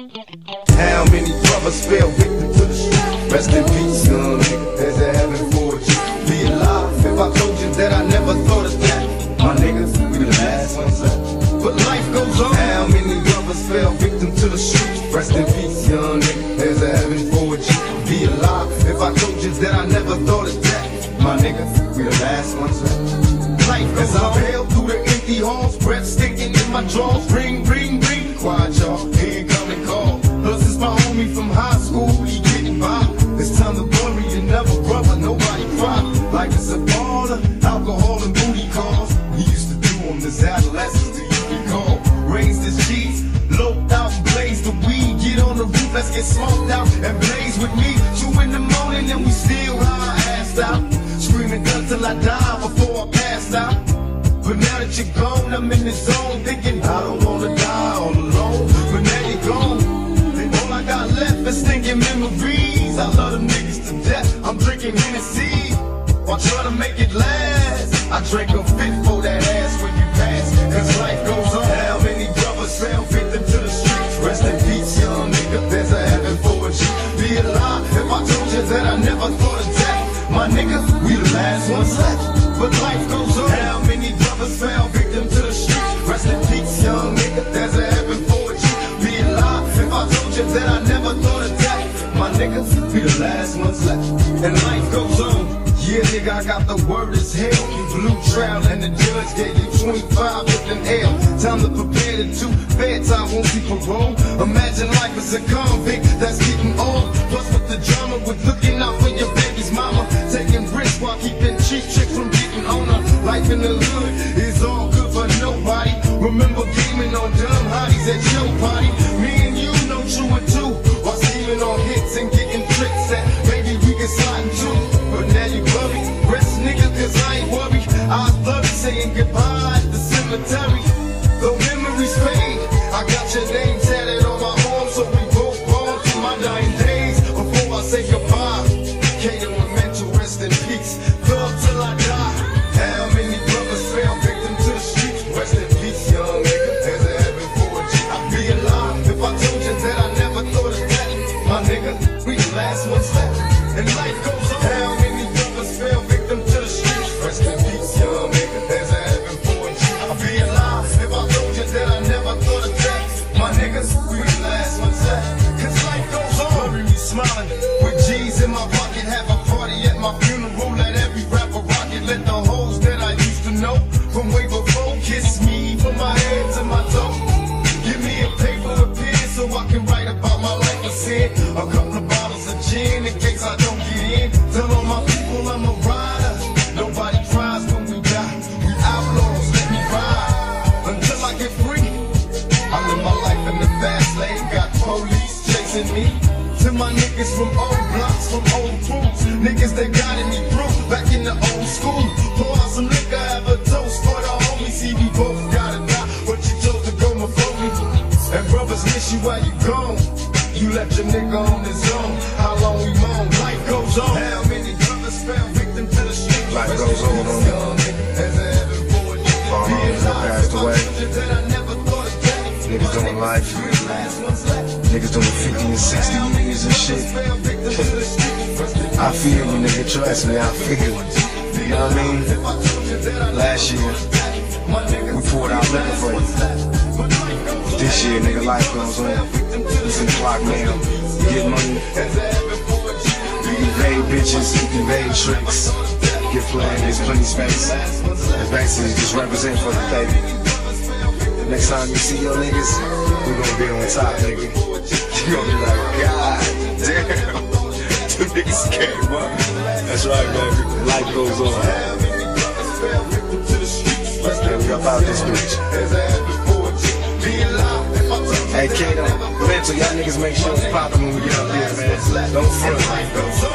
How many brothers fell victim to the street? Rest in peace, young nigga. There's a heaven for you. Be alive if I told you that I never thought of that. My niggas, we the last ones left. But life goes on. How many brothers fell victim to the street? Rest in peace, young nigga. There's a heaven for you. Be alive if I told you that I never thought of that. My niggas, we the last ones left. Life goes on. I bail through the empty halls, breath stinking in my drawers. Ring. A baller. Alcohol and booty calls. We used to do them as adolescents. Do you recall? Raised as G's. Loped out and blazed the weed. Get on the roof. Let's get smoked out and blaze with me. Two in the morning and we still high assed out. Screaming guns till I die before I pass out. But now that you're gone, I'm in the zone thinking I don't wanna to make it last. I drink a fit for that ass when you pass, cause life goes on. How many brothers fell victim to the streets? Rest in peace, young nigga. There's a heaven for a G. Be alive if I told you that I never thought of death. My nigga, we the last ones left. But life goes on. How many brothers fell victim to the streets? Rest in peace, young nigga. There's a heaven for a G. Be alive if I told you that I never thought of death. My niggas, we the last ones left. I got the word as hell. You blue trial and the judge gave you 25 with an L. Time to prepare the two fair time won't see parole. Imagine life as a convict that's getting old. Saying goodbye at the cemetery. Though memories fade, I got your name tatted on my arm, so we both born to my dying days. Before I say goodbye, the fast lane. Got police chasing me. To my niggas from old blocks, from old crews. Niggas that guided me through back in the old school. Pour out some liquor, have a toast for the homies. See, we both gotta die. But you chose to go before me. And brothers miss you while you gone. You left your nigga on his own. How long we moan? Life goes on. How many brothers fell victim to the street? Life goes on, life. Niggas doing 50 and 60 years and shit. I feel you, nigga. Trust me, I feel you. You know what I mean? Last year, we poured out liquor for you. This year, nigga, life goes on. It's in the clock now. Get money. You evade bitches, you evade tricks. Get playing, there's plenty space. It's basically just represent for the baby. Next time you see your niggas, we gonna be on top, nigga. You gonna be like, God damn. Two niggas came up. That's right, baby. Life goes on. Yeah, we up out this bitch. Hey, Kato, mental, y'all niggas make sure it's poppin' when we get up here, man. Don't front.